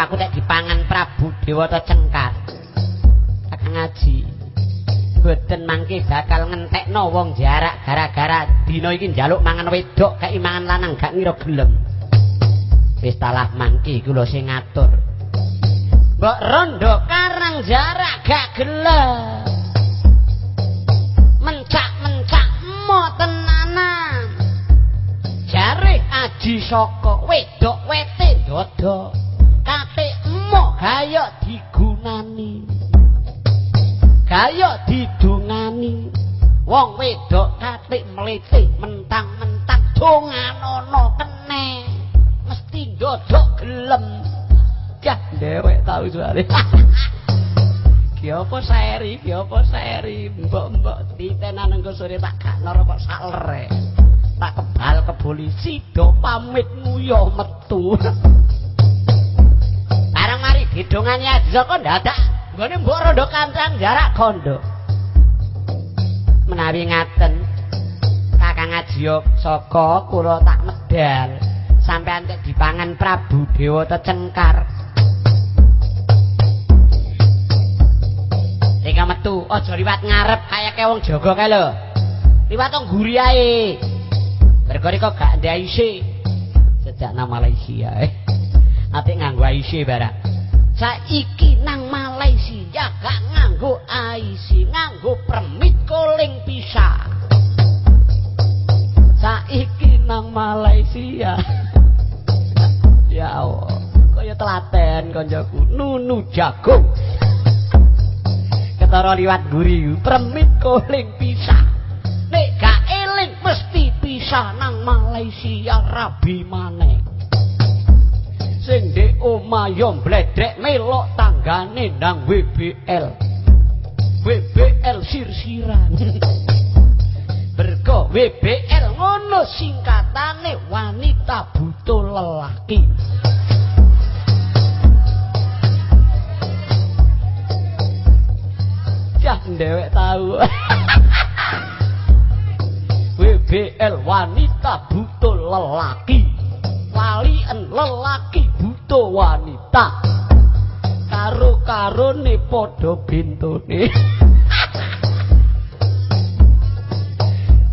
aku tak dipangan Prabu Dewata Cengkar. Kakang ngaji. Boten mangke bakal ngentekno wong jarak gara-gara dina iki njaluk mangan wedok gak mangan lanang gak ngira gelem. Wis talah mangke kula sing ngatur. Mbok rondo karang jarak gak gelem. Mencak-mencak mo tenanan. Jare aji saka wedok wete dodo. Gaya digunani. Gaya didungani. Wong wedok kate mlete mentang-mentang donganono kene. Mesti dodok gelem. Yah, dewek tau suare. Ki apa seri, ki apa seri, mbok-mbok ditenan engko sore tak gak rokok salere. Tak kebal ke polisi do pamit nguyo metu. Aja kok dadak nggone mbok rondo kancang jarak kondo. Menawi ngaten Kakang Ajiyo saka kula tak medal sampean tek dipangan Prabu Dewata Cengkar. Tika metu, aja liwat ngarep kayake wong jaga kae lho. Liwat wong guri ae. Mergo kok gak ndek IC. Sejak nang Malaysia. Eh. Ate nganggo IC barang. Saiki nang Malaysia gak nganggo IC, nganggo permit koling pisah. Saiki nang Malaysia. ya Allah, kaya telaten konjoku, nunu jagung. ketara liwat guri premit koling pisah nek gak eling mesti pisah nang Malaysia rabi maneh sing ndek omah yo bledrek melok tanggane nang WBL WBL sir-siran berko WBL ngono singkatane wanita butuh lelaki Cah ndewek tahu. WBL wanita butuh lelaki. Walien lelaki butuh wanita. Karo-karone padha bintone.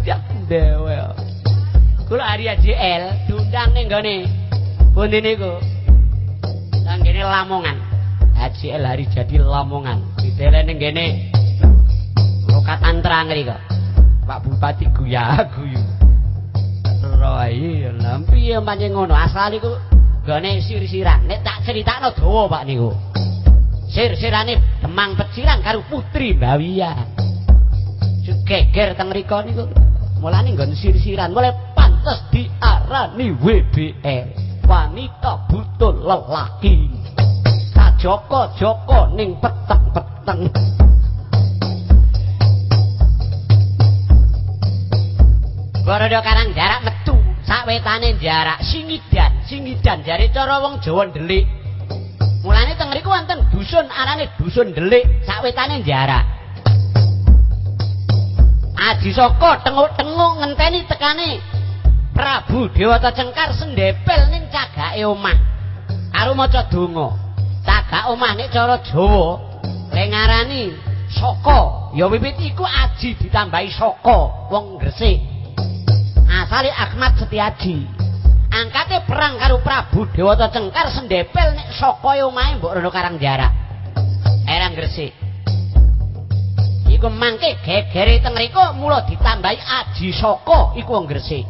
Cah ndewek. Kula Arya JL diundang gone. Pundi niku? Nang kene Lamongan. HCL hari jadi Lamongan. Ditele ning kene Lokatan terang kok. Pak Bupati guya guyu. Roy, lampi ya pancen ngono. Asal iku gone sir-siran. Nek tak critakno dawa Pak niku. Sir-sirane Demang Peciran karo Putri Mbawia. Geger teng mriku niku. Mulane nggon sir-siran, mulai pantes diarani WBL. Wanita butuh lelaki. Kajoko-joko ning peteng-peteng. Borodo karang jarak metu, sawetane jarak singidan, singidan jare cara wong Jawa ndelik. Mulane teng mriku wonten dusun arane dusun ndelik, sawetane jarak. Aji Saka tenguk-tenguk ngenteni tekane Prabu Dewata Cengkar sendepel ning cagake omah. Karo maca donga. Cagak omah nek cara Jawa ngarani Saka. Ya wiwit iku Aji ditambahi Saka, wong Gresik. Asale Ahmad Setiaji. Angkate perang karo Prabu Dewata Cengkar sendepel nek Saka omahe mbok rono karang jarak. Erang Gresik. Iku mangke gegere teng mriku mula ditambahi Aji Saka iku wong Gresik.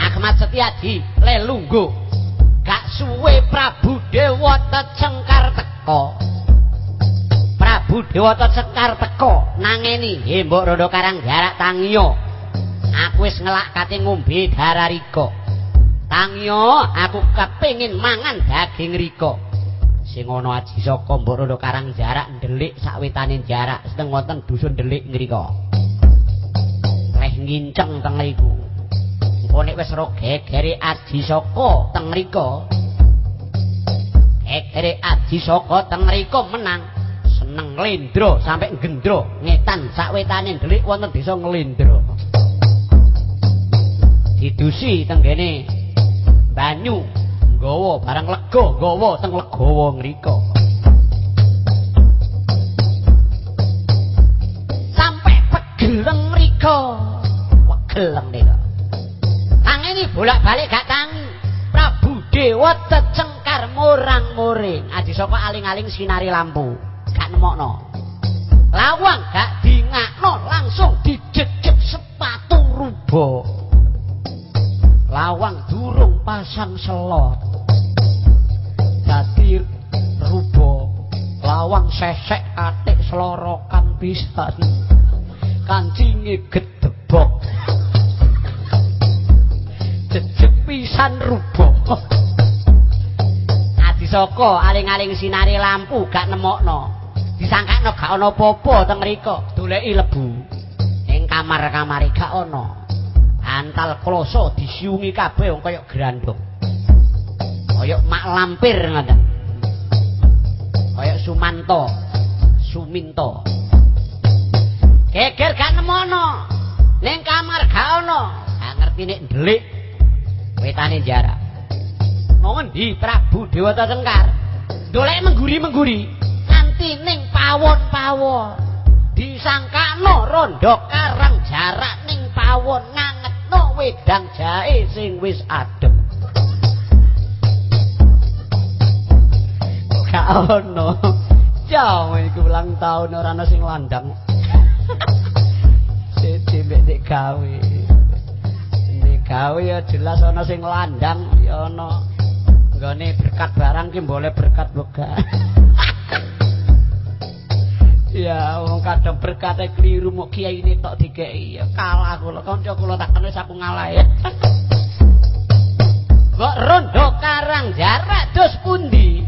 Ahmad Setiaji lelungguh gak suwe Prabu Dewata Cengkar teko. Prabu Dewata Cengkar teko nangeni, "He mbok rondo karang jarak Tangyo. Aku wis ngelak kate ngombe darah riko. Tangyo, aku kepengin mangan daging riko." Sing ana aji saka mbok rondo karang jarak ndelik sawetane jarak seteng wonten dusun ndelik ngriko. Leh nginceng teng mriku. Engko nek wis ro gegere aji saka teng mriko. Gegere aji saka teng mriko menang. Nglendro sampe gendro ngetan sawetane ndelik wonten desa nglendro. Didusi teng kene banyu legawa barang lega gawa teng legawa ngrika sampai pegeleng mriko wegeleng nika tangeni bolak-balik gak tangi. Prabu Dewa tecengkar murang-muring aji saka aling-aling sinari lampu nemokno lawang gak dingakno langsung dijejek sepatu rubo lawang durung pasang selot. Dadi rubo lawang sesek atik selorokan pisan. Kancinge gedebok. Jejek pisan rubo adi saka aling-aling sinari lampu gak nemokno disangkakno gak ana apa-apa teng mriku doleki lebu. Ing kamar-kamare gak ana. Antal kloso disiungi kabeh wong kaya grandong. Kaya mak lampir ngoten. Kaya sumanto suminto. Geger gak nemono. Ning kamar gak ana. Gak ngerti nek ndelik wetane jarak. Ngendi Prabu Dewata Tengkar dolek mengguri-mengguri. Nganti ning pawon-pawon disangkano rondo karang jarak ning pawon ngangetno wedang jahe sing wis adem. Gak ono? Jam iku ulang ora ana sing landang. Siji mek nek gawe. Nek gawe ya jelas ana sing landang ya ana. Nggone berkat barang ki boleh berkat boga Ya, wong kadang berkate kliru mok kiai ini tok dikeki. Ya kalah kula, kanca kula tak kene saku ngalah ya. Kok rondo karang jarak dos pundi?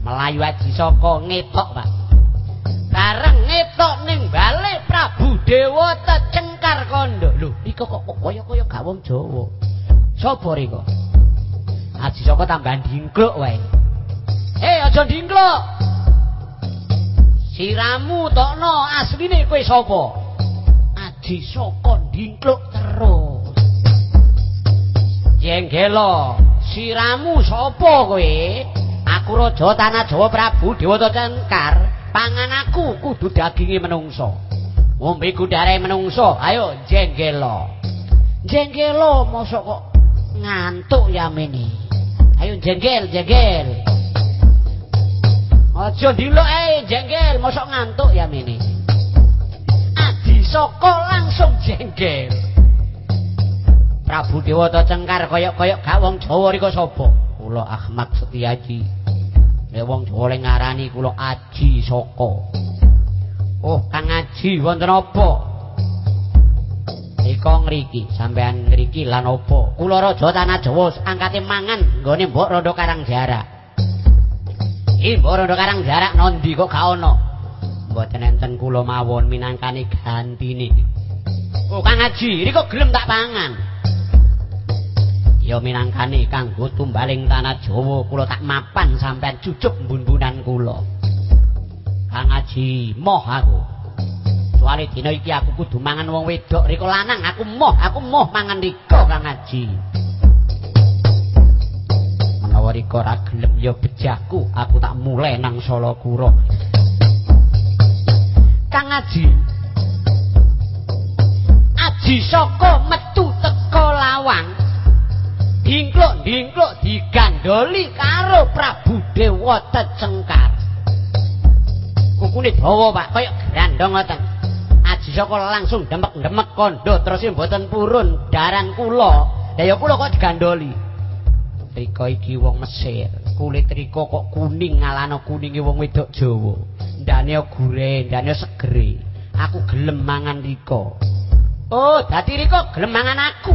Melayu aji saka ngetok, Pak. Bareng ngetok ning bale Prabu Dewa tecengkar kondo. Lho, iki kok kaya-kaya gak wong Jawa. Sopo riko? Aji saka tambah dingkluk wae. Eh, aja dingkluk. Siramu tokno asline kowe sapa? Aji saka ndingkluk terus. Jenggelo, siramu sapa kowe? Aku raja tanah Jawa Prabu Dewata Cengkar. Pangan aku kudu daginge menungso. Ngombe gudare menungso. Ayo jenggelo. Jenggelo mosok kok ngantuk ya meni. Ayo jenggel, jenggel. Aja dilok ae jengkel, mosok ngantuk ya mene. Adi saka langsung jengkel. Prabu Dewata Cengkar koyok-koyok gak wong Jawa rika sapa? Kula Ahmad Setiaji. Nek wong Jawa le ngarani kula Aji Saka. Oh, Kang Aji wonten apa? Ika ngriki, sampean ngriki lan apa? Kula raja tanah Jawa angkate mangan nggone Mbok Rondo Karang Ibu rondo karang jarak nondi kok gak ono. Mboten enten kula mawon minangkani gantine. Oh Kang Haji, riko gelem tak pangan. Ya minangkani kanggo tumbaling tanah Jawa kula tak mapan sampean cucuk mbun-bunan kula. Kang Haji, moh aku. Soale dina iki aku kudu mangan wong wedok riko lanang, aku moh, aku moh mangan riko Kang Haji. Rika ora gelem ya bejahku aku tak mulai nang Salakura Kang Aji. Aji saka metu teka lawang. Dingkluk-dingkluk digandoli karo Prabu Dewa Tecengkar. Kukune dawa Pak kaya grandong ngoten. Aji saka langsung demek-demek kondo terus mboten purun daran kula. Lha ya kula kok digandoli Rika iki wong Mesir. Kulit Rika kok kuning ngalano kuninge wong wedok Jawa. Ndane gure, ndane segere. Aku gelem mangan Rika. Oh, dadi Rika gelem mangan aku.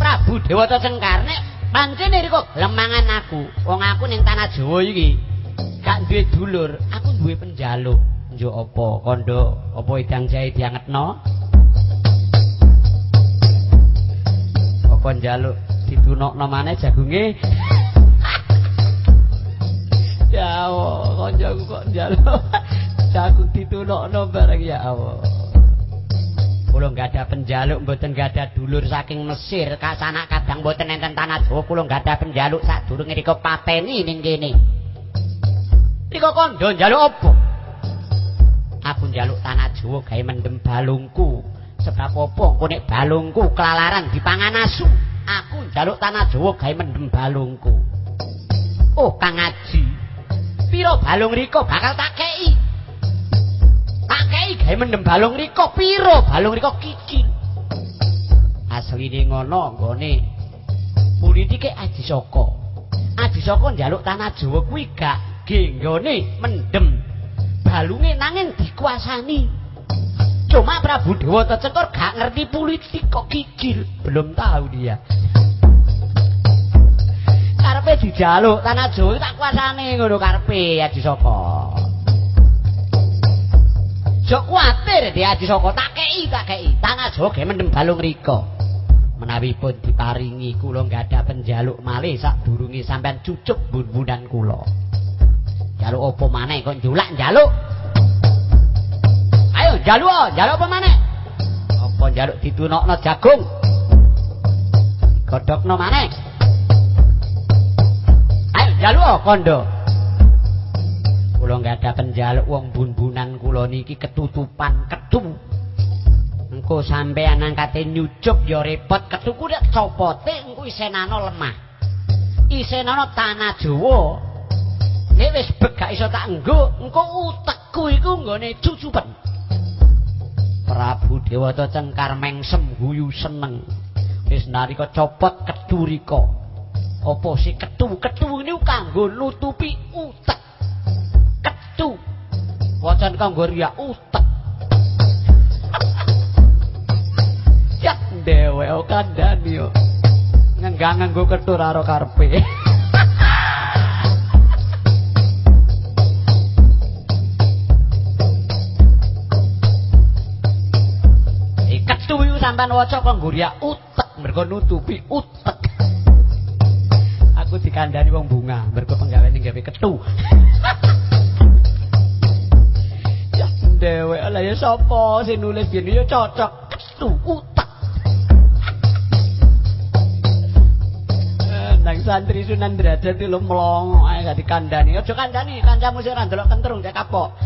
Prabu Dewata Cengkar nek pancene Rika gelem mangan aku. Wong aku ning tanah Jawa iki gak duwe dulur, aku duwe penjaluk. Njuk apa? Kondo apa idang jahe diangetno? Apa njaluk? Ditunokno maneh jagunge. ya Allah, kancaku kok njaluk. Jagung ditunokno bareng ya Allah. kula enggak ada penjaluk mboten enggak ada dulur saking Mesir. Kasanak kadang mboten enten tanah Jawa kula enggak ada penjaluk sadurunge rika pateni ning kene. Rika kondo njaluk apa? Aku njaluk tanah Jawa gawe mendem balungku. Sebab engko nek balungku kelalaran dipangan asu aku njaluk tanah Jawa gawe mendem balungku oh Kang Aji piro balung rika bakal tak kei Akei gawe mendem balung riko piro balung riko kicil. Asline ngono nggone politike Aji Soko. Aji Soko njaluk tanah Jawa kuwi gak genggone mendem balunge nanging dikuasani. Cuma Prabu Dewata Cengkor gak ngerti politik kok kicil, belum tahu dia. Karepe dijaluk tanah Jawa tak kuasane ngono karepe Aji Soko. Jok kuatir di Haji Soko tak kei tak kei. Tanah joge mendem balung riko menawi pun diparingi kulo nggak ada penjaluk malih sak durungi sampean cucuk bun-bunan kulo jaluk opo mana kok julak jaluk ayo jaluk oh jaluk apa mana opo jaluk ditunok no jagung? Godok no mana ayo jaluk oh kondo. Kula nggak ada penjaluk wong bun-bunan kula niki ketutupan ketu. Engko sampean angkate nyucup ya repot ketuku nek copote engko isenano lemah. Isenano tanah Jawa. Nek wis begak iso tak nggo engko utekku iku nggone cucupen Prabu Dewata cengkar mengsem guyu seneng. Wis narika copot ketu rika? Apa sih ketu ketu ini kanggo nutupi utek. Itu wacan kanggo riya utek. Ya dewe o kandani yo ngenggang nganggo ketur karo karpe itu sampai wajah kanggo riya utek. Mereka nutupi utek. Aku dikandani wong bunga mereka penggawe ini gawe ketu. Dewek lah ya sapa sing nulis biyen? Ya cocok ketu utak eh, nang santri Sunan Derajat lu melongo ae gak dikandani. Aja kandani kancamu sing ora ndelok kentrung cek kapok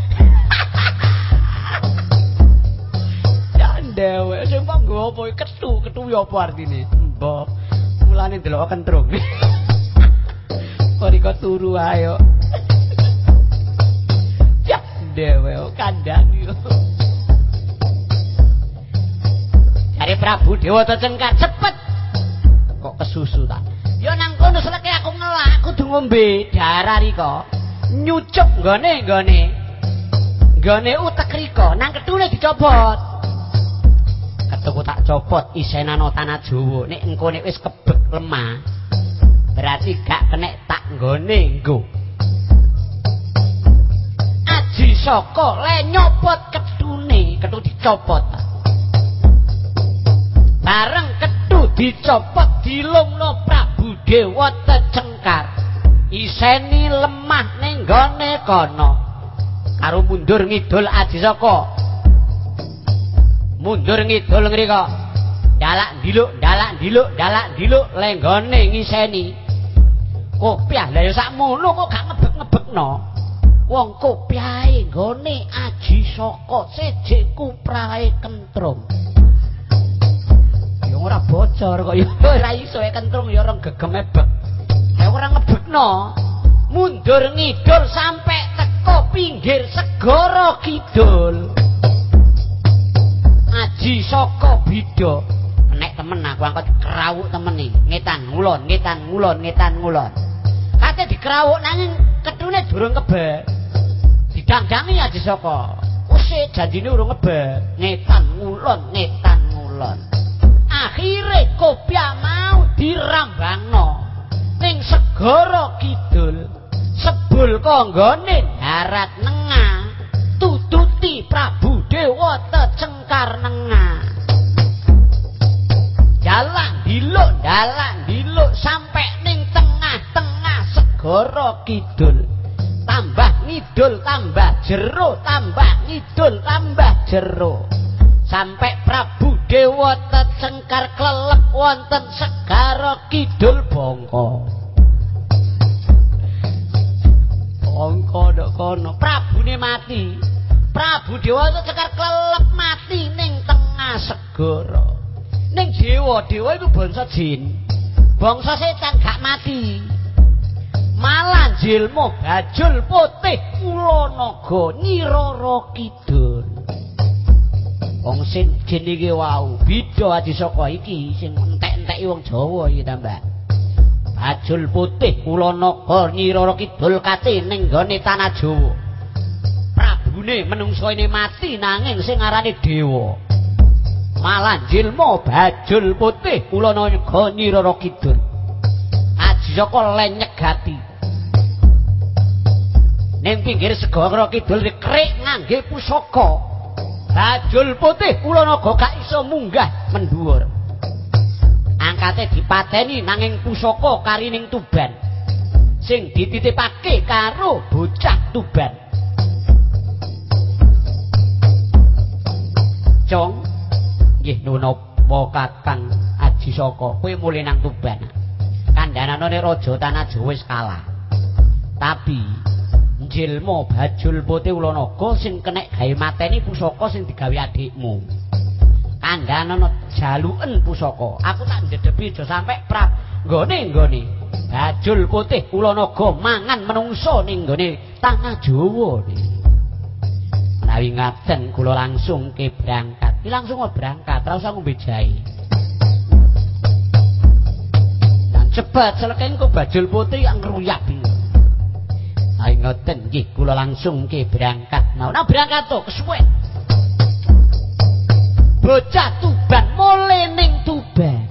dewek sing panggo apa ketu ketu ya apa artine mbok mulane ndelok kentrung Ori kok turu ayo dhewe kandhang yo. Cari Prabu Dewata Cengkar cepet. Kok kesusu ta? Yo nang kono seleke aku ngelak kudu ngombe darah riko. Nyucup nggone nggone. Nggone utek riko nang ketune dicopot. Ketuku tak copot. Isenano tanah Jawa. Nek engko nek wis kebek lemah berarti gak kenek tak nggone nggo. Soko le nyopot ketune ketu dicopot. Bareng ketu dicopot dilungno Prabu Dewa Tecengkar iseni lemah ning gone kono. Karo mundur ngidul Aji Soko mundur ngidul ngriko. Dalak diluk dalak diluk dalak diluk lenggone ngiseni. Kopiah lha ya sakmono kok gak ngebek-ngebekno. Wong kopiahe nggone aji saka sejek kuprahe kentrung. Ya ora bocor kok ya ora iso kentrung ya ora gegeme bek. Ya ora ngebekno. Mundur ngidul sampe teko pinggir segara kidul aji saka bida. Nek temen aku angkat kerawuk temen iki. Ngetan ngulon ngetan ngulon ngetan ngulon. Kate dikerawuk nanging ketune durung kebek. Didangdangi aja saka. Usih janjine urung ngebe ngetan ngulon ngetan ngulon. Akhire kopya mau dirambangno. Ning segara kidul sebul konggone darat nengah tututi Prabu Dewata cengkar nengah. Jalan diluk dalan diluk sampai ning tengah-tengah segara kidul. Tambah ngidul tambah jero tambah ngidul tambah jero. Sampai Prabu Dewa tecengkar klelep wonten segara kidul bongko bongko dok kono Prabune mati Prabu Dewa tecengkar klelep mati ning tengah segara. Ning Dewa Dewa itu bangsa jin. Bangsa setan gak mati. Malah jilmu bajul putih kula naga nyirara kidul. Wong sing jenenge wau beda adi saka iki sing entek-enteki wong Jawa iki ta Mbak? Bajul putih kula naga nyirara kidul kate ning gone tanah Jawa prabune menungso ini mati nanging sing arane dewa. Malah jilmu bajul putih kula naga nyirara kidul. Aji saka lenyegati ning pinggir segara kidul dikrik ngangge pusaka. Bajul putih kula naga gak iso munggah mendhuwur angkate dipateni nanging pusaka karining tuban. Sing dititipake karo bocah tuban cong nggih nunapa kakang aji saka kowe mulih nang tuban kandhanane raja tanah jawa wis kalah tapi jilma bajul putih ulanaga sing kenek gawe mateni pusaka sing digawe adikmu. Kandhane jaluken pusaka. Aku tak ndedepi aja sampe prap nggone nggone. Bajul putih ulanaga mangan menungso ning nggone tanah Jawa. Menawi ngaten kula langsung ke berangkat. Ki langsung berangkat, ora usah ngombe jahe. Dan cepat seleken kok bajul putih yang ngeruyak bingung. Ayo ngoten nggih kula langsung ke berangkat. Nah, nah berangkat to kesuwe. Bocah Tuban mulai ning Tuban.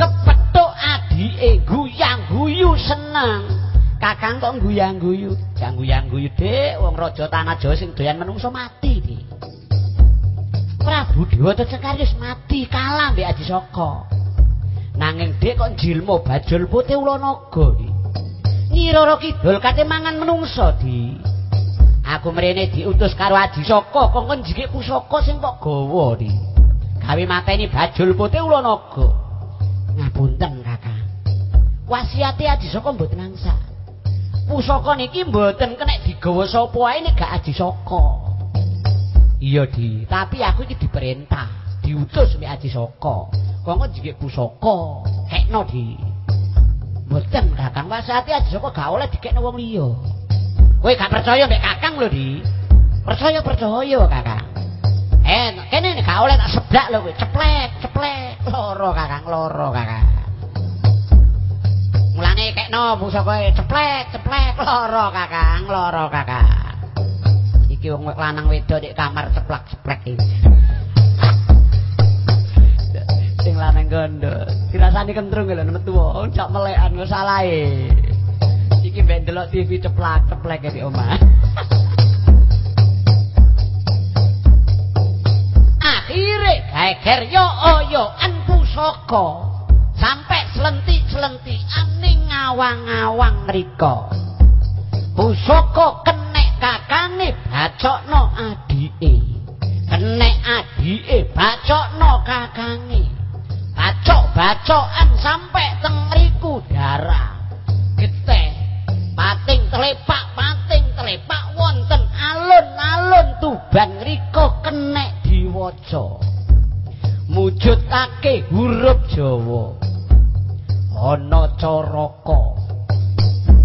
Kepethuk adike guyang-guyu seneng. Kakang kok guyang-guyu? Jang guyang-guyu, Dik. Wong raja tanah Jawa sing doyan menungso mati, Dik. Prabu Dewa Tecekaris mati kalah mbek Aji Saka. Nanging Dik kok jilma bajul putih ulanaga, Dik. Nyiroro Kidul kate mangan menungso di. Aku mrene diutus karo Aji Saka kongkon jikik pusaka sing kok gawa di. Gawe mateni bajul putih ula naga. Ngapunten Kakang. Wasiate Aji Saka mboten angsa. Pusaka niki mboten kenek digawa sapa wae nek gak Aji Saka. Iya di, tapi aku iki diperintah, diutus mek Aji Saka. Kongkon jikik pusaka, kekno di. Mboten Kakang wasati aja kok gak oleh dikekno wong liya. Kowe gak percaya mek Kakang lho, Di. Percaya percaya Kakang. Eh, kene gak oleh tak seblak lho kowe, ceplek, ceplek. Loro Kakang, loro Kakang. Mulane kekno pusaka ceplek, ceplek, loro Kakang, loro Kakang. Iki wong lanang wedok di kamar ceplak-ceplek iki. sing lanang gondo dirasani kentrung lho metu wong cak melekan kok salahe. Iki mbek delok TV ceplak-ceplek di omah akhire geger yo oyo an pusaka sampe slenti-slenti aning ngawang-ngawang mriko pusaka kenek kakane bacokno adike. Kenek adike bacokno kakange. Bacok-bacokan sampai teng mriku darah geteh. Pating telepak pating telepak wonten alun-alun tuban riko kenek diwaca. Mujudake huruf Jawa caraka.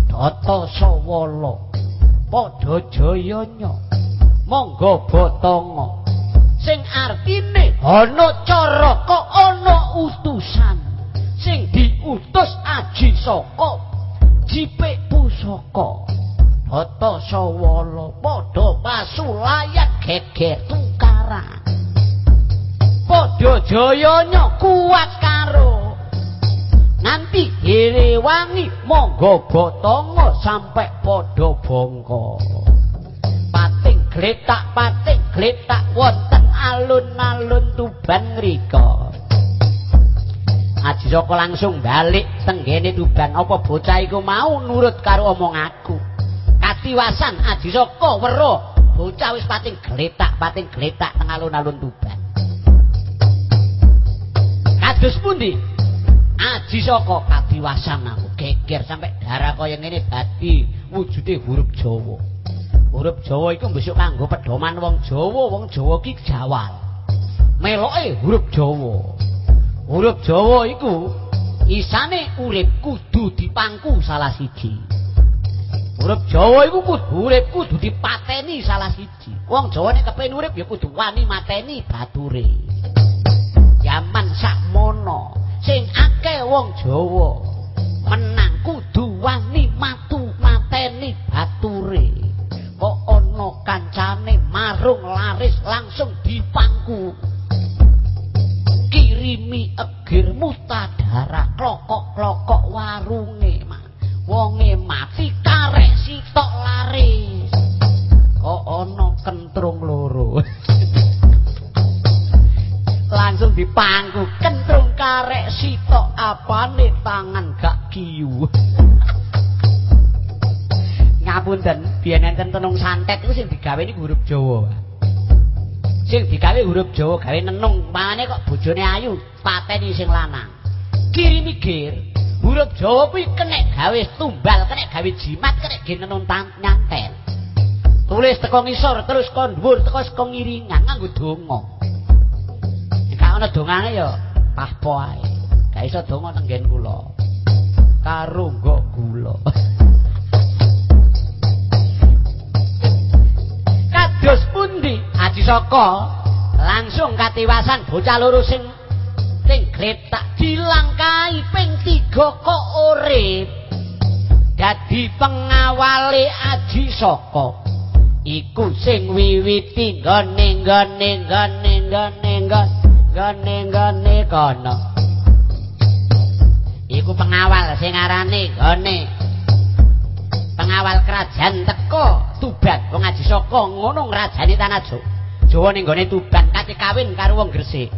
Tata sawala. Padha jayanya. Monggo botonga sing artine ana cara kok ana utusan. Sing diutus aji saka jipik pusaka. Hata sawala. Padha pasulayan geger tukaran padha jayanya kuat karo nanti direwangi monggo botonga sampe padha bongko pating gletak pating gletak wonten alun-alun Tuban ngrika. Aji Saka langsung balik tenggene Tuban apa bocah iku mau nurut karo omong aku. Katiwasan Aji Saka weruh bocah wis pating gletak pating gletak teng alun-alun Tuban. kados pundi aji saka kadiwasan aku geger sampai darah kaya ngene dadi wujude huruf Jawa. Huruf Jawa iku besok kanggo pedoman wong Jawa wong Jawa ki jawal meloke huruf Jawa. Huruf Jawa iku isane urip kudu dipangku salah siji. Urip Jawa iku kudu urip kudu dipateni salah siji. Wong Jawa nek urip ya kudu wani mateni bature. Jaman sakmono sing akeh wong Jawa menang kudu wani matu mateni bature. Kok ana kancane marung laris langsung dipangku. Kirimi egir mutadara klokok-klokok warunge wonge mati karek sitok laris. Kok ana kentrung loro? Langsung dipangku kentrung karek apane tangan gak kiyu ngapunten biyen enten tenung santet iku sing digawe niku huruf Jawa. Sing digawe huruf Jawa gawe nenung. Mangane kok bojone ayu pateni sing lanang. Kiri mikir huruf Jawa kuwi kenek gawe tumbal kenek gawe jimat kenek ge nenung nyantel. Tulis teko ngisor terus kon dhuwur teko saka ngiringan nganggo donga. Gak ana dongane ya pahpo ae gak iso donga nang nggen kula karo nggo gula kados pundi Aji Saka langsung katiwasan bocah loro sing sing gletak dilangkai ping 3 kok urip dadi pengawale Aji Saka iku sing wiwiti gone gone gone gone gone gone kono iku pengawal sing arane gone. Pengawal kerajaan teko Tuban. Wong ngaji saka ngono ngrajani tanah Jawa. Jawa ning gone Tuban kate kawin karo wong Gresik.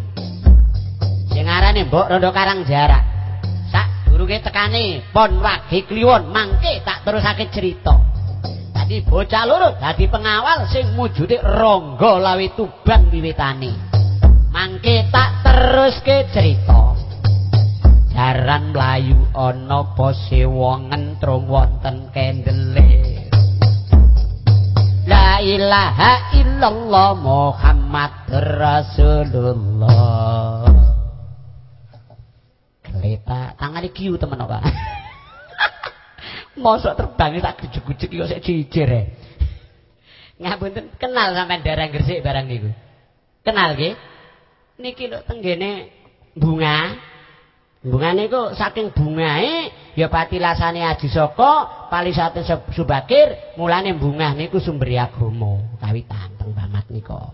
Sing arane Mbok Rondo Karang Jarak sak durunge tekane pon wagi kliwon mangke tak terusake cerita dadi bocah loro dadi pengawal sing wujude Rangga Lawi Tuban wiwitane. Mangke tak teruske cerita jaran mlayu ana apa sewa ngentrung wonten kendele La ilaha illallah Muhammad Rasulullah. Kelita tangan iki temen Pak. Mosok terbang tak gujuk-gujuk kok sik jijir e Ngapunten kenal sampean darang Gresik barang niku? Kenal nggih? Niki lho tenggene bunga Bunga niku saking bungae ya patilasane Aji Saka, palisate Subakir, mulane bunga niku sumber agama kawitan teng Bamat nika.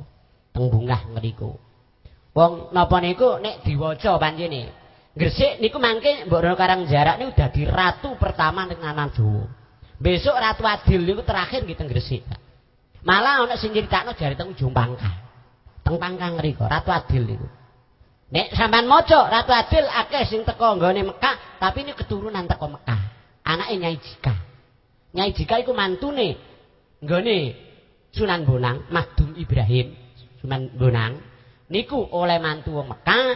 Teng bungah ngriku. Wong napa niku nek diwaca panjene. Gresik niku mangke Mbok Karang Jarak niku dadi ratu pertama ning Anan Jawa. Besok Ratu Adil niku terakhir nggih teng Gresik. Malah ana sing critakno jare teng Ujung Pangkah. Teng Pangkah ngriku Ratu Adil niku. Nek sampean maca Ratu Adil akeh sing teko nggone Mekah, tapi ini keturunan teko Mekah. Anake Nyai Jika. Nyai Jika iku mantune nggone Sunan Bonang, Madum Ibrahim, Sunan Bonang. Niku oleh mantu wong Mekah.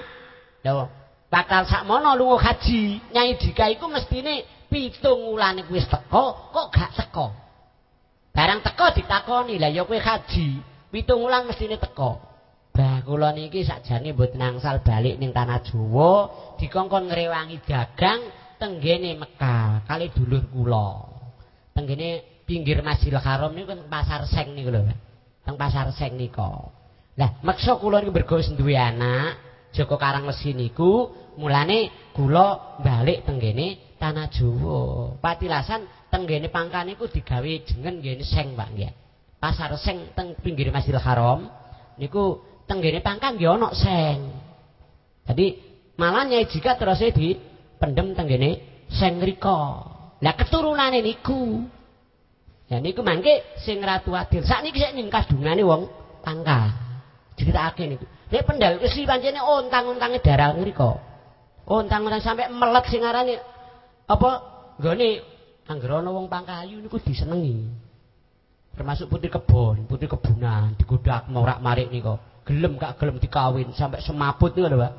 Lho, bakal sakmono lunga haji. Nyai Jika iku mestine pitung wulan wis teko, kok gak teko. Barang teko ditakoni, "Lah ya kowe haji, pitung wulan mestine teko." Kula niki sakjane mboten nangsal balik ning tanah Jawa, dikongkon ngrewangi dagang tenggene Mekah kali dulur kula. Tenggene pinggir Masjidil Haram niku Pasar Seng niku lho. Teng Pasar Seng nika. Lah, meksa kula niku mergo duwe anak, Joko Karang Lesi niku, mulane kula balik tenggene tanah Jawa. Patilasan tenggene pangkan niku digawe jengen nggene Seng, Pak nggih. Pasar Seng teng pinggir Masjidil Haram niku tenggene pangkang nggih ana seng. Jadi malah Nyai Jika terus di pendem tenggene seng rika. Lah keturunane niku. Ya niku mangke sing Ratu Adil. Sakniki sik ningkas dungane wong pangkal. Critakake niku. Nek pendal kesi pancene ontang-ontange darah ngrika. Ontang-ontang sampe melet sing arane apa nggone anggere ana wong pangkayu niku disenengi. Termasuk putri kebon, putri kebunan, digodak morak-marik niku. Gelem gak gelem dikawin sampai semaput lho Pak.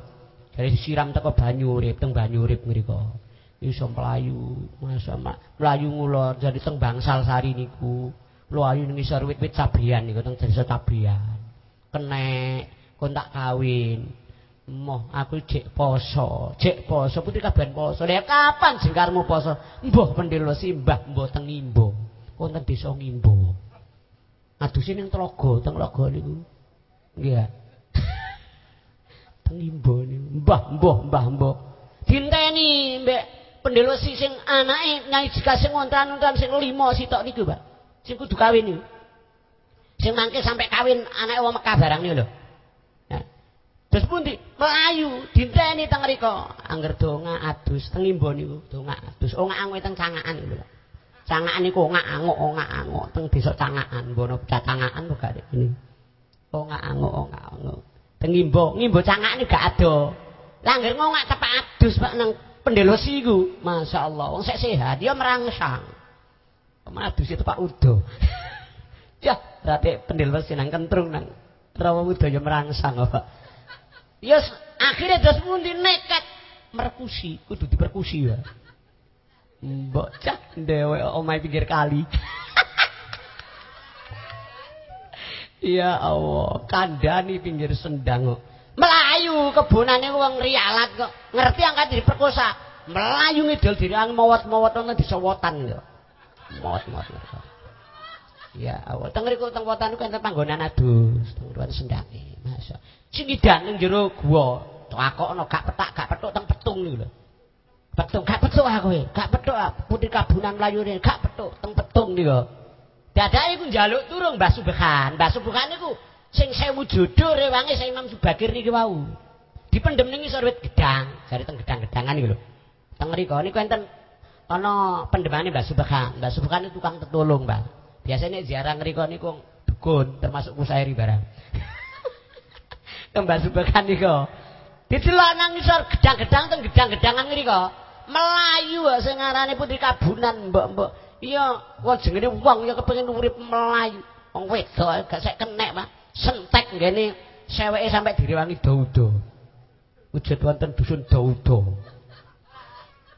Dari siram teko banyu urip teng banyu urip ngriko. Iso mlayu, masa mlayu ngulon jadi teng bangsal sari niku. Mlayu ning isor wit-wit sabrian niku teng desa sabrian. Kenek kon tak kawin. Moh aku cek poso, cek poso putih kaban poso. Lah kapan sing karmu poso? Mbah pendelo simbah mbah teng Ngimbo. Wonten desa Ngimbo. Aduse ning tlaga, teng tlaga niku. Nggih. ngimbo mbah mbah mbah mbah dinteni mbek pendelo si sing anake nyai jika sing ngontran-ngontran sing lima sitok niku Pak sing kudu kawin niku sing mangke sampai kawin anake wong Mekah barang niku lho Terus pundi? Melayu, dinteni teng mriku. Angger donga adus teng ngimbo niku, donga adus. Oh ngangwe teng cangakan niku lho. Cangakan niku ngangok, ngangok teng cangakan, mbono cacangakan kok gak ini. Oh ngangok, ngangok. Tengimbo, ngimbo cangakne gak ado. Langgar ngongak tepak adus Pak nang pendelosi iku. Masyaallah, wong sek sehat dia merangsang. Ke mana adus itu Pak Udo. ya, berarti pendelosi nang kentrung nang rawa Udo ya merangsang Pak. Ya akhirnya terus mundi nekat merkusi, kudu diperkusi ya. Mbok cak dewe omai pinggir kali. Ya Allah, kandani pinggir sendang. Melayu kebunane wong rialat kok. Ngerti angkat diperkosa. Melayu ngidul dirang mawat-mawat nang disowotan yo. Mawat-mawat. Ya Allah, teng mriku teng wotan ku enten panggonan adus, teng ruwan sendange. Masa. Sing ngidan ning jero gua, takokno gak petak gak petuk teng petung niku lho. Petung gak petuk aku, gak petuk putih kabunan melayu gak petuk teng petung niku. Dadake iku njaluk turung Mbah Subhan. Mbah Subhan niku sing sewu jodoh rewange sing Imam Subakir niki wau. Dipendem ning isor wit gedang, jare teng gedang-gedangan iki lho. Teng mriku niku enten ana pendemane Mbah Subhan. Mbah Subhan itu tukang tetulung, Mbah. Biasanya ziarah ngriko niku dukun termasuk kusairi barang. Mbah Subhan niku didelok nang isor gedang-gedang teng gedang-gedangan ngriko. Melayu sing ngarane putri kabunan, mbok-mbok. Iya, wong jenenge wong ya kepengin urip melayu. Wong wedok gak sek kenek, Pak. Sentek ngene seweke sampai direwangi daudo. Wujud wonten dusun daudo.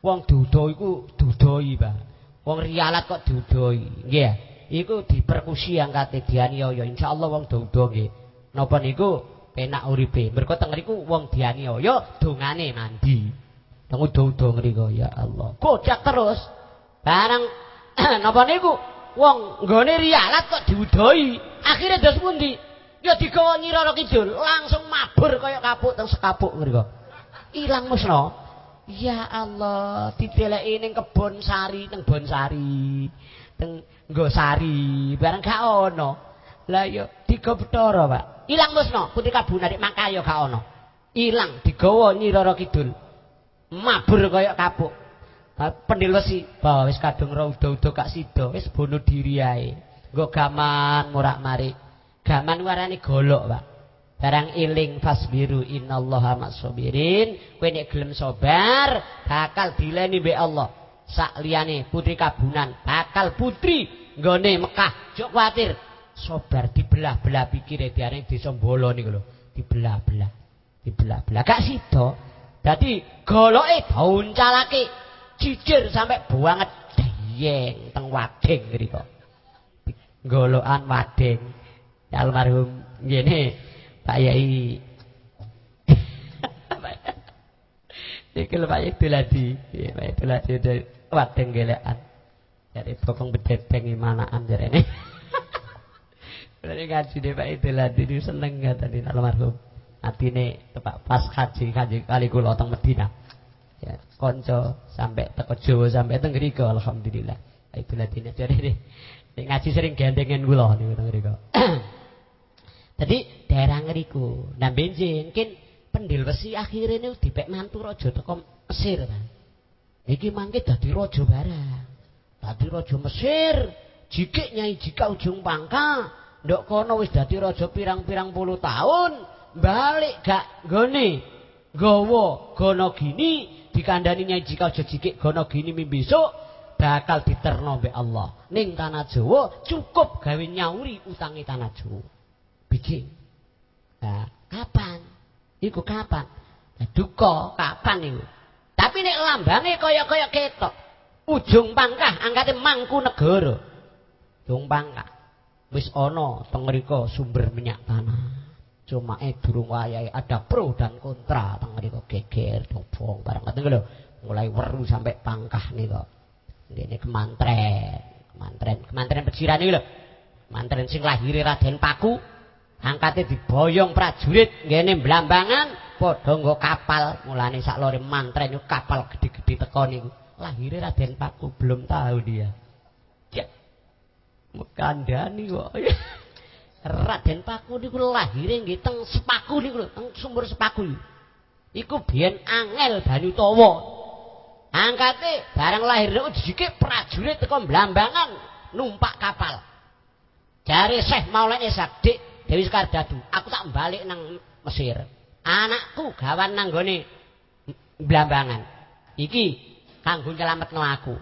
Wong dudo iku dudoi, Pak. Wong rialat kok dudoi. Nggih. Iku diperkusi angkate dianiaya. Insyaallah wong daudo nggih. Napa niku penak uripe. Mergo teng mriku wong dianiaya dongane mandi. Teng udo-udo ngriku ya Allah. Kocak terus. Barang napa niku? Wong nggone rialat kok diudoi. Akhirnya dos pundi? Ya digawa nyirara kidul langsung mabur kaya kapuk teng sekapuk ngriko ilang musna ya Allah dideleki ning kebon sari teng bonsari teng nggo sari bareng gak ono. Lah ya digawa Pak. Ilang musna putri kabuna nek mangkaya gak ono. Ilang digawa nyirara kidul. Mabur kaya kapuk pendilesi bahwa wis kadung ra uda-uda kak sida wis bono diri ae. Nggo gaman murak-marik gaman warane golok Pak. Barang iling fasbiru innallaha masabirin kowe nek gelem sabar bakal dileni mbek Allah. Sak liyane putri kabunan bakal putri nggone Mekah. Jok kuwatir sabar dibelah-belah pikire diarani desa Mbolo niku lho. Dibelah-belah. Dibelah-belah. Gak sida. Dadi goloke dauncalake cicir sampai banget dayeng teng wading ngriko. Golokan wading. Ya almarhum ngene Pak Yai. Iki lho Pak Yai Duladi. Pak Yai Duladi wading gelekan. Jadi bokong bedeteng imanaan jarene. Berarti ngaji deh Pak Duladi seneng tadi almarhum. Atine tepak pas kaji kaji kali kula teng Medina ya konco sampai teko Jawa sampai teng mriku alhamdulillah. Itu latine jadi nih ngaji sering gandengan kula niku teng mriku jadi daerah ngriku nah bensin mungkin pendil besi akhirnya ini dipek mantu raja teko Mesir kan iki mangke dadi raja barang dadi raja Mesir jikik nyai jika ujung pangka ndok kono wis dadi raja pirang-pirang puluh tahun balik gak gone gowo gono gini dikandani nyai jika aja jikik gono gini mimpi besok bakal diterno mbek Allah ning tanah Jawa cukup gawe nyauri utangi tanah Jawa bikin nah, kapan iku kapan Duka kapan niku? Tapi nek lambange kaya-kaya ketok. Ujung pangkah angkate mangku negara. Ujung pangkah. Wis ana teng sumber minyak tanah. Cuma eh durung wayahe ada pro dan kontra teng mriku geger dobong bareng ngoten lho. Mulai weru sampai pangkah niku. Ngene kemantren, kemantren, kemantren pejiran iki lho. Mantren sing lahir Raden Paku angkate diboyong prajurit ngene blambangan padha nggo kapal mulane sak lore mantren kapal gede-gede teko niku lahir Raden Paku belum tahu dia ya mekandani kok Raden Paku niku lahir nggih teng Sepaku niku teng sumber Sepaku iku biyen angel Banyutawa angkate bareng lahir niku dijike prajurit teko blambangan numpak kapal jare Syekh Maulana Sakdik Dewi Sekardadu, aku tak balik nang Mesir. Anakku gawan nang gone Blambangan. Iki kanggo nyelametno aku.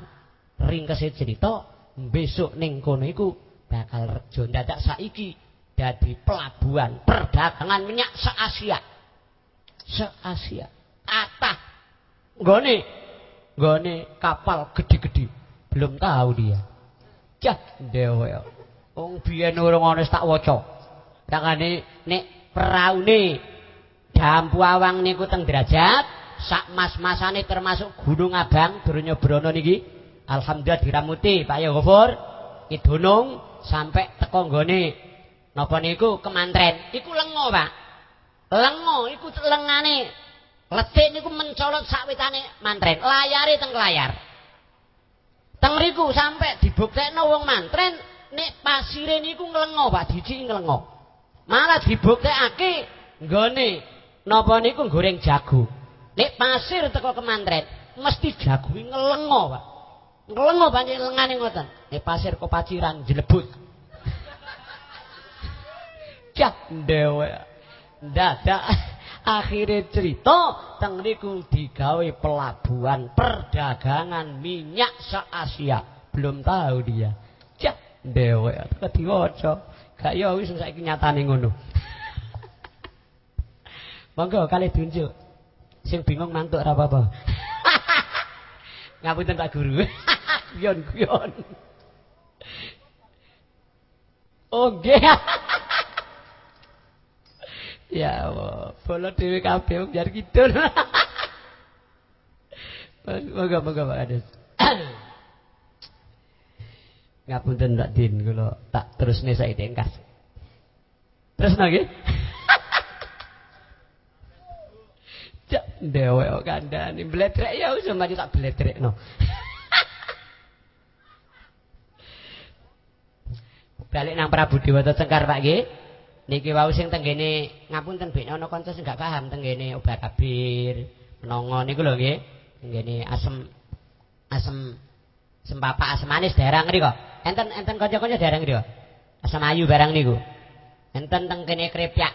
Ringkese cerita besok ning kono iku bakal rejo dadak saiki dadi pelabuhan perdagangan minyak se-Asia. Se-Asia. Atah gone gone kapal gede-gede. Belum tahu dia. Jah dewe. Wong biyen urung ana tak waca. Tangane nek peraune dampu awang niku teng derajat sak mas-masane termasuk Gunung Abang Durnya Brono niki alhamdulillah diramuti Pak Yogofur idunung sampai teko nggone napa niku? Kemantren. Iku lengo Pak. Lengo iku lengane. Letik niku mencolot sawitane mantren. Layare teng layar. Teng riku sampai dibuktekno wong mantren nek pasire niku nglengo Pak. Dicik nglengo malah dibuktekake nggone napa niku goreng jagung nek pasir teko kemantret mesti jagung ngelengo Pak. Ngelengo pancen lengane ngoten. Nek pasir kok paciran jlebut cak dewe dadak akhirnya cerita teng niku digawe pelabuhan perdagangan minyak se-Asia belum tahu dia cak dewe kediwaca Gak ya wis saiki nyatane ngono. Monggo kali tunjuk. Sing bingung mantuk apa-apa. Ngapunten Pak Guru. Guyon-guyon. Oh nggih. Ya Allah, bola dhewe kabeh wong jar kidul. Moga-moga Pak Ades. Ngapunten Mbak Din kula tak terusne saiki engkas. Terus nggih. Cak dewe kok kandhane bledrek ya wis maju tak bledrekno. Balik nang Prabu Dewata Cengkar Pak nggih. Niki wau sing tenggene ngapunten ben ana kanca sing gak paham tenggene obat kabir, menongo niku lho nggih. Tenggene asem asem Sempapa asam manis daerah ngriko. Enten enten kanca-kanca daerah ngriko. Asam ayu barang niku. Enten teng kene krepyak.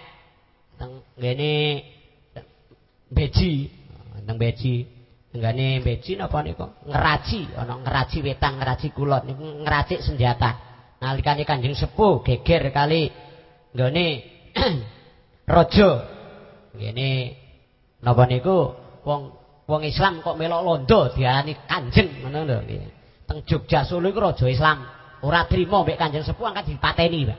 Teng kene beji, teng beji. Tenggane beji napa niku? Ngeraci, ana ngeraci wetan, ngeraci kulon niku ngeracik senjata. Nalikane Kanjeng Sepuh geger kali nggone raja. Ngene napa niku? Wong wong Islam kok melok londo diarani Kanjeng ngono lho nggih. teng Jogja Solo iku raja Islam. Ora trima mbek Kanjeng Sepuh angkat dipateni Pak.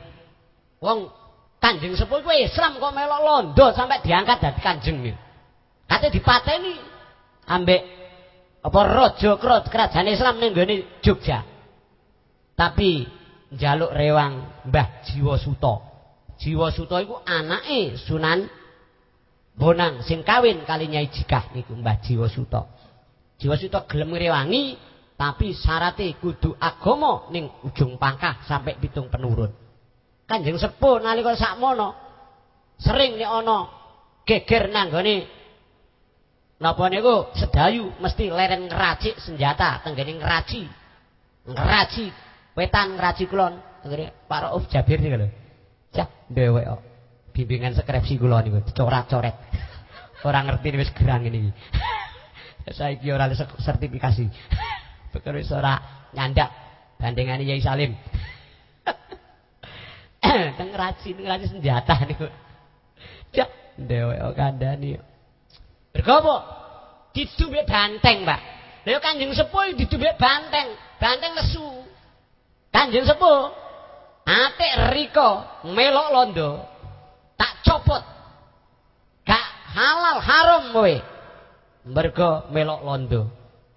Wong Kanjeng Sepuh iku Islam kok melok londo sampai diangkat dadi kanjeng iki kate dipateni ambek apa raja kerajaan Islam ning gone Jogja. Tapi njaluk rewang Mbah Jiwa Suto Jiwa Suto iku anake Sunan Bonang sing kawin kali Nyai Jikah niku Mbah Jiwa Suto Jiwa Suto gelem ngrewangi Tapi syaratnya kudu agama ning ujung pangkah sampai pitung penurun. Kanjeng sepuh nalika sakmono sering nek ana geger nanggone napa niku sedayu mesti leren ngeracik senjata tenggene ngeraci. Ngeraci wetan ngeraci kulon tenggene Pak Rauf Jabir niku lho. Cah dhewek kok. Bimbingan skripsi kula niku dicoret-coret. Ora ngerti wis gerang ini. Saiki ora sertifikasi. Perkara ora nyandak bandingane Yai Salim. Teng raci, teng raci senjata niku. Cak dhewek kandhani. Mergo apa? Didumbek banteng, Pak. Lha Kanjeng Sepuh didumbek banteng, banteng lesu. Kanjeng Sepuh atik rika melok londo. Tak copot. Gak halal haram kowe. Mergo melok londo.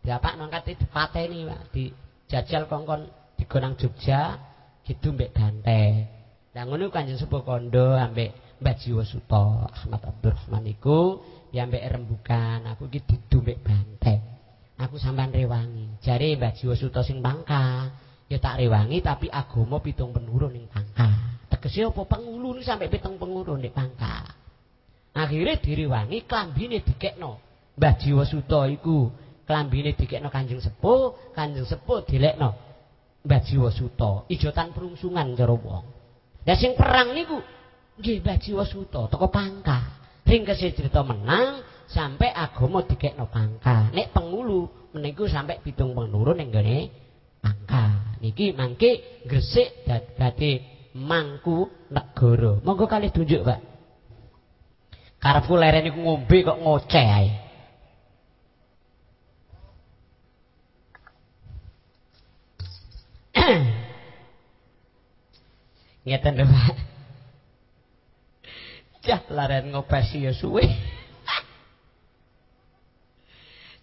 Bapak nangkat dipateni, Pak, dijajal kongkon digonang Jogja didumbek banteng. Lah ngono Kanjeng Sepuh kondo ambek Mbah Jiwa Suto Ahmad Abdurrahman iku ya mbek rembukan aku iki didumbek banteng. Aku sampean rewangi. Jare Mbah Jiwa Suto sing pangka, ya tak rewangi tapi agama pitung penurun ning pangka. Tegese apa pengulu ni sampai pitung pengurun ning pangka. Akhirnya direwangi klambine dikekno. Mbah Jiwa Suto iku klambine dikekno Kanjeng Sepuh, Kanjeng Sepuh dilekno Mbah Jiwa Suto, ijotan perungsungan cara wong. Lah sing perang niku Nggih Mbah Jiwa Suta teko pangka. Ringkese cerita menang sampai agama dikekno pangka. Nek pengulu meniku sampai pitung penurun ning gone pangka. Niki mangke gresik dadi mangku negara. Monggo kali tunjuk, Pak. Karepku leren niku ngombe kok ngoceh ae. Ngeten lho, Pak. Cah laren ngopesi ya suwe.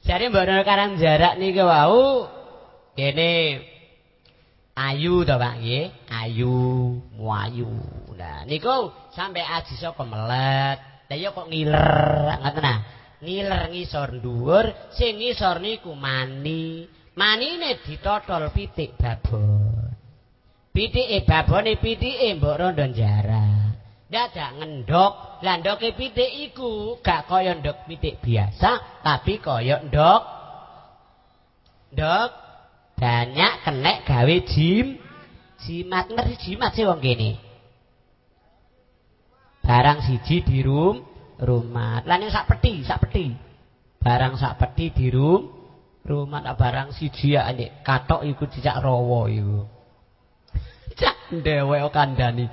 Jadi mbak karang jarak nih ke wau. Ini ayu to Pak nggih, ayu, muayu. Nah niku sampai aji saka melet. Lah ya kok ngiler, ngoten nah. Ngiler ngisor dhuwur, sing ngisor niku mani. Manine ditotol pitik babon. Pitike babone pitike mbok rondo jarak. dadak ngendok lah ndoke pitik iku gak kaya ndok pitik biasa tapi kaya ndok ndok banyak kenek gawe jim jimat. Ngerti jimat sih wong kene? Barang siji di rum rumah lan sak peti sak peti. Barang sak peti di rum rumah tak barang siji ya nek katok iku dicak rawa iku. Cak ndewek kandhani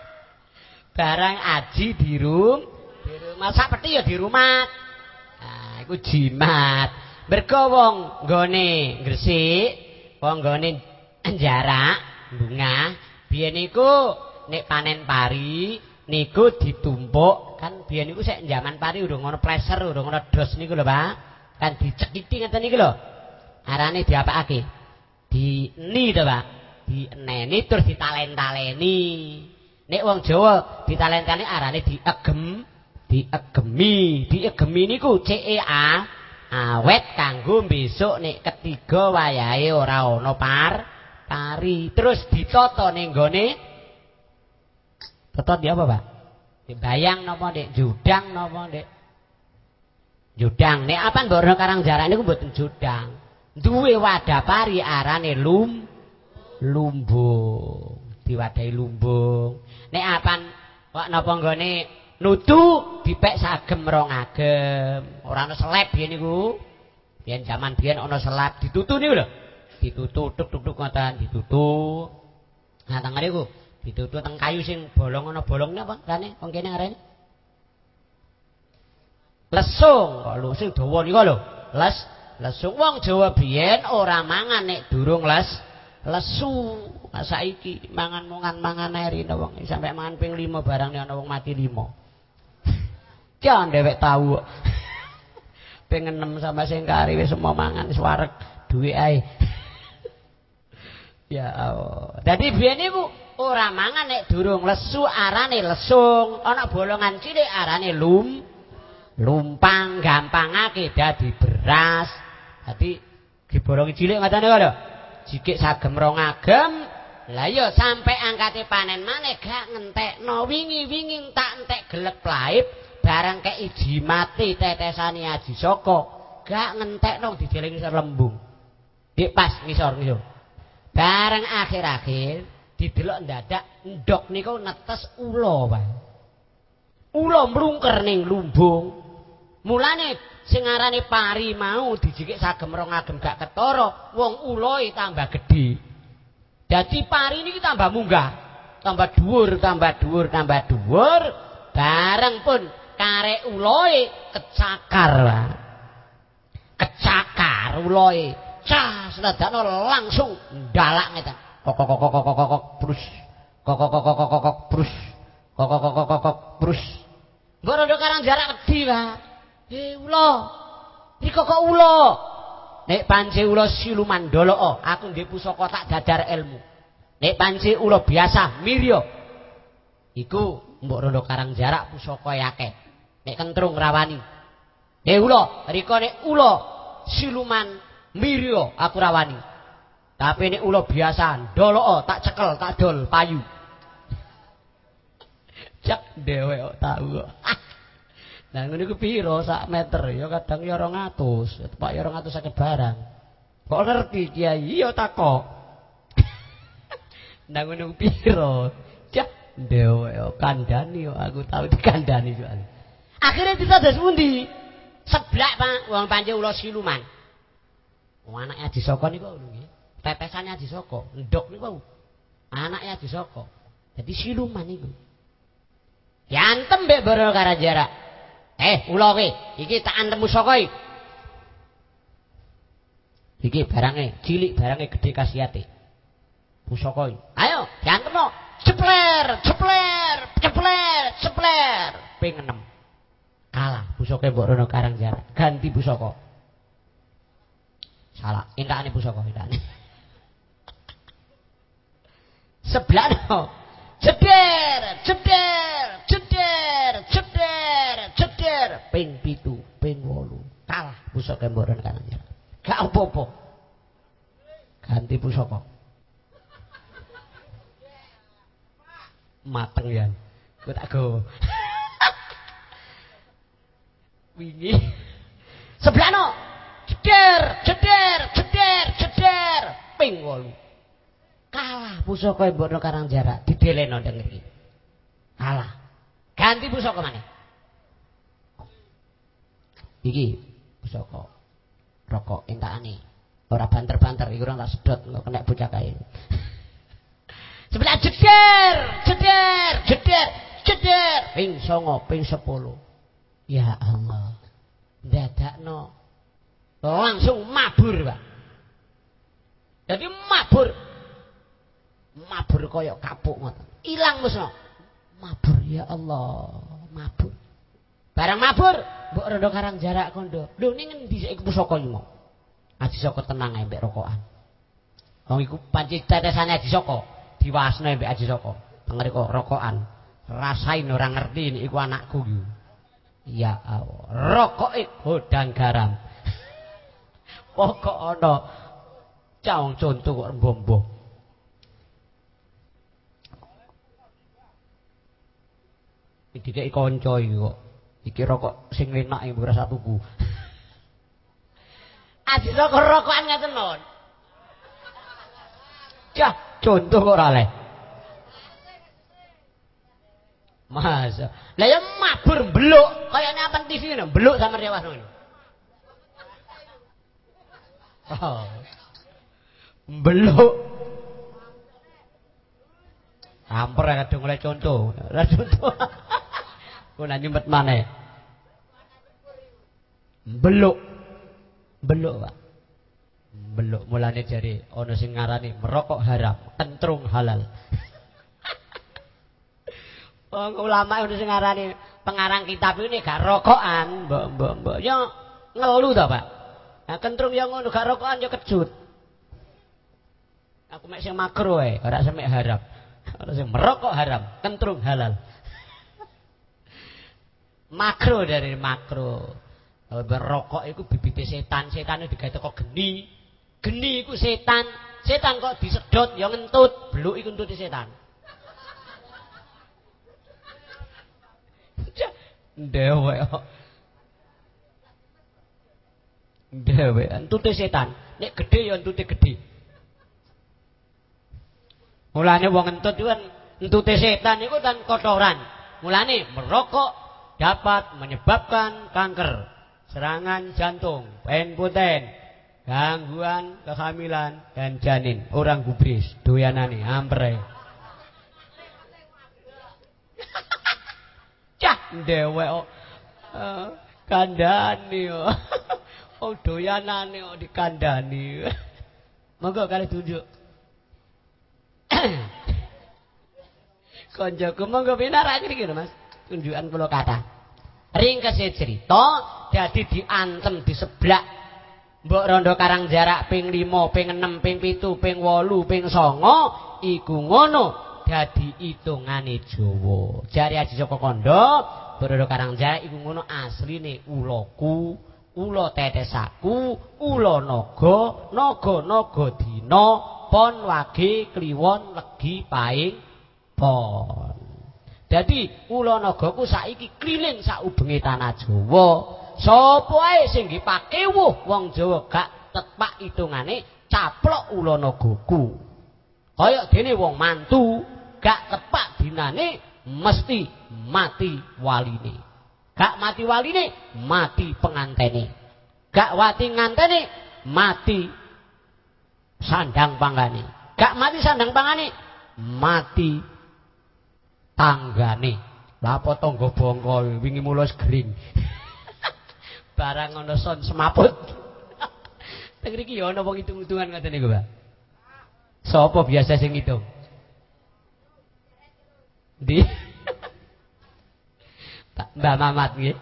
barang aji di di rumah sak peti ya di rumah nah jimat mergo wong nggone gresik wong nggone jarak bunga. Biyen niku nek panen pari niku ditumpuk. Kan biyen niku sik zaman pari urung ngono pleser urung ngono dos niku lho Pak. Kan dicekiti ngeten niku lho. Arane diapakake? Di ni to Pak. Di eneni terus ditalen-taleni. Nek wong Jawa ditalentane arane diegem, diegemi. Diegemi niku C E A awet kanggo besok nek ketiga wayahe ora ana par pari. Terus ditata ning gone Toto di apa, Pak? Dibayang napa, Dik? Judang napa, Dik? Judang. Nek apa mbok karang jarak niku mboten judang. Duwe wadah pari arane lum lumbung. Diwadahi lumbung. Nek apan kok napa nggone nutu dipek sagem rong agem. Ora ana seleb biyen niku. Biyen jaman biyen ana seleb ditutu niku lho. Ditutu tuk tuk tuk ngoten ditutu. Nah teng niku ditutu teng kayu sing bolong ana bolongne apa rene wong kene ngarene? Lesung, kok lu sing dawa niku lho. Les lesung wong Jawa biyen ora mangan nek durung les lesu. Nah, saiki mangan mungan mangan eri wong sampai mangan ping 5 barang ana wong mati 5. Jan dewek tahu. Pengen 6 sama sing kari wis semua mangan wis wareg duwe ae. ya Allah. Dadi biyen niku ora mangan nek durung lesu arane lesung, ana bolongan cilik arane lum lumpang gampangake dadi beras. Dadi dibolongi cilik niku lho. jikik sagem rong agem lah ya sampai angkate panen maneh gak ngentekno wingi-wingi tak entek gelek plaip barang kek iji mati tetesane aji saka gak ngentekno dijeling ngisor lembung dik pas ngisor ngisor. Bareng akhir-akhir didelok ndadak ndok niku netes ula wae ula mlungker ning lumbung. Mulane sing aranane pari mau dijikik sagem rong agem gak ketara wong uloe tambah gedhe. Dadi pari niki tambah munggah tambah dhuwur tambah dhuwur tambah dhuwur bareng pun karek uloe kecakar Pak. Kecakar uloe. Cah, sedadakno langsung ndalak ngeten. Kok kok kok kok kok kok brus. Kok kok kok kok kok kok brus. Kok kok kok kok kok brus. Mbok rondo karang jarak wedi, Pak. Eh, ulo. Iki kok ulo. Nek panci ulo siluman dolok, aku nggih pusaka tak dadar ilmu. Nek panci ulo biasa mirya. Iku mbok rondo karang jarak pusaka akeh. Nek kentrung rawani. Nek ulo, riko nek ulo siluman mirya aku rawani. Tapi nek ulo biasa dolok tak cekel tak dol payu. Cak dhewe kok tahu. Nah ngene iku piro sak meter ya kadang ya 200, tepak ya 250 barang. Kok ngerti Kiai? Ya takok. Nah ngene piro? Cak dhewe kandhani yo aku tahu dikandhani soal. Akhirnya ditadas pundi? Seblak Pak, wong panci ula siluman. Wong anake Haji Soko niku nggih. Tetesane Haji Soko, ndok niku. Anake Haji Soko. Jadi siluman niku. Yantem mbek Boro Karajara. Eh, ula kowe, iki tak antem pusaka iki. Iki barange cilik, barange gedhe kasiate. Pusaka iki. Ayo, diantemno. Cepler, cepler, cepler, cepler. Ping 6. Pusaka Mbok Rono Karangjara. Ganti pusaka. Salah, entakane pusaka entakane. Sebelah no. Jeder, jeder, jeder, jeder, jeder. Ping pitu, ping wolu. Kalah pusaka Mbok Rono Karangjara. Gak apa-apa. Ganti pusaka. Mateng ya. Ku tak go. Wingi. Sebelah no. Jeder, jeder, jeder, jeder. Ping wolu. Kalah pusaka Mbok Rono Karangjara dideleno ndang iki. Kalah. Ganti pusaka maneh. Iki pusaka rokok entakane. Ora banter-banter iku tak sedot kok kena bocah kae. Sebelah jeder, jeder, jeder, jeder. Ping songo, ping sepuluh. Ya Allah. Dadakno. Langsung mabur, Pak. Jadi mabur. Mabur kaya kapuk ngoten. Ilang musno. Mabur ya Allah, mabur. Barang mabur, mbok rondo karang jarak kondo. Lho ning ngendi sik pusaka iki? Aji Soko tenang ae rokokan. Wong iku panci tetesane Aji Soko, diwasno mbek Aji Soko. Pengriko rokokan. Rasain orang ngerti ini iku anakku iki. Ya Allah, rokoke godang garam. Pokok ana caung contoh kok mbombo. Kanca iki kok. Iki rokok sing enak iki ora satuku. Aji rokok rokokan ngaten mawon. Cah, contoh kok ora leh. Masa. Lah ya mabur mbeluk kayane apa TV ngono, mbeluk sampe dewas ngono. Oh. Mbeluk. Hampir kadung oleh contoh. Ora contoh. Kok nyempet maneh. Mbeluk. Beluk, Pak. Beluk mulane jari ana sing ngarani merokok haram, kentrung halal. Wong ulama ana sing ngarani pengarang kitab ini gak rokokan, mbok mbok mbok. Ya ngelu ta, Pak. Nah, kentrung yang ngono gak rokokan ya kejut. Aku mek sing makro ae, ora semek haram. Ora sing merokok haram, kentrung halal. makro dari makro. Berokok itu bibit setan, setan itu digawe teko geni. Geni iku setan. Setan kok disedot ya ngentut, bluk iku entute setan. Dewe. Dewe, entute setan. Nek gedhe ya entute gedhe. Mulane wong entut kan entute setan iku kan kotoran. Mulane merokok dapat menyebabkan kanker, serangan jantung, penputen, gangguan kehamilan dan janin. Orang gubris, doyanane ampre. Cah dewek kandhani yo. Oh doyanane kok dikandhani. Monggo kali tunjuk. Konjoku monggo pinarak iki Mas. Tunjukan kula kata. Ringkese cerita diantem di seblak Mbok rondo karang jarak ping 5, ping 6, ping 7, ping 8, ping 9 iku ngono dadi hitungane Jawa. Jari Aji Joko Kondo, rondo karang jarak iku ngono asline ulaku, ula tetesaku, ula naga, naga-naga dina, pon wage kliwon legi paing pon. Dadi ula nagaku saiki keliling sak ubenge tanah Jawa. Sopo ae sing dipakewuh wong Jawa gak tepak hitungane caplok ulana goku. Kaya dene wong mantu gak tepak dinane mesti mati waline. Gak mati waline, mati pengantene. Gak wati ngantene, mati sandang pangane. Gak mati sandang pangane, mati tanggane. Lah apa tangga bongko wingi mulus gering. barang ana son semaput. Teng mriki ya ana wong hitung-hitungan ngoten niku, Pak. Biasa sing ngitung? Di Mbak Mamat nggih.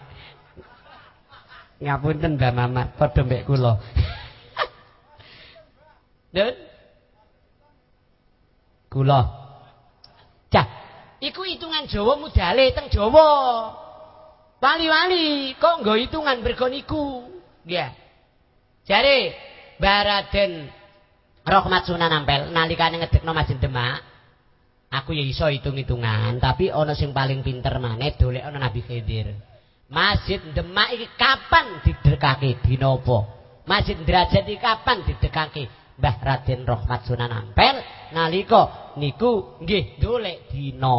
Ngapunten Mbak Mamat, padha mbek kula. Dan kula. Cah, iku hitungan Jawa mudale teng Jawa. Wali-wali kok nggo hitungan mergo niku. Nggih. Jare Baraden Rahmat Sunan Ampel nalikane ngedekno Masjid Demak, aku ya iso hitung-hitungan, tapi ana sing paling pinter maneh dolek ana Nabi Khidir. Masjid Demak iki kapan didekake dina apa? Masjid Derajat iki kapan didekake? Mbah Raden Rahmat Sunan Ampel nalika niku nggih dolek dina.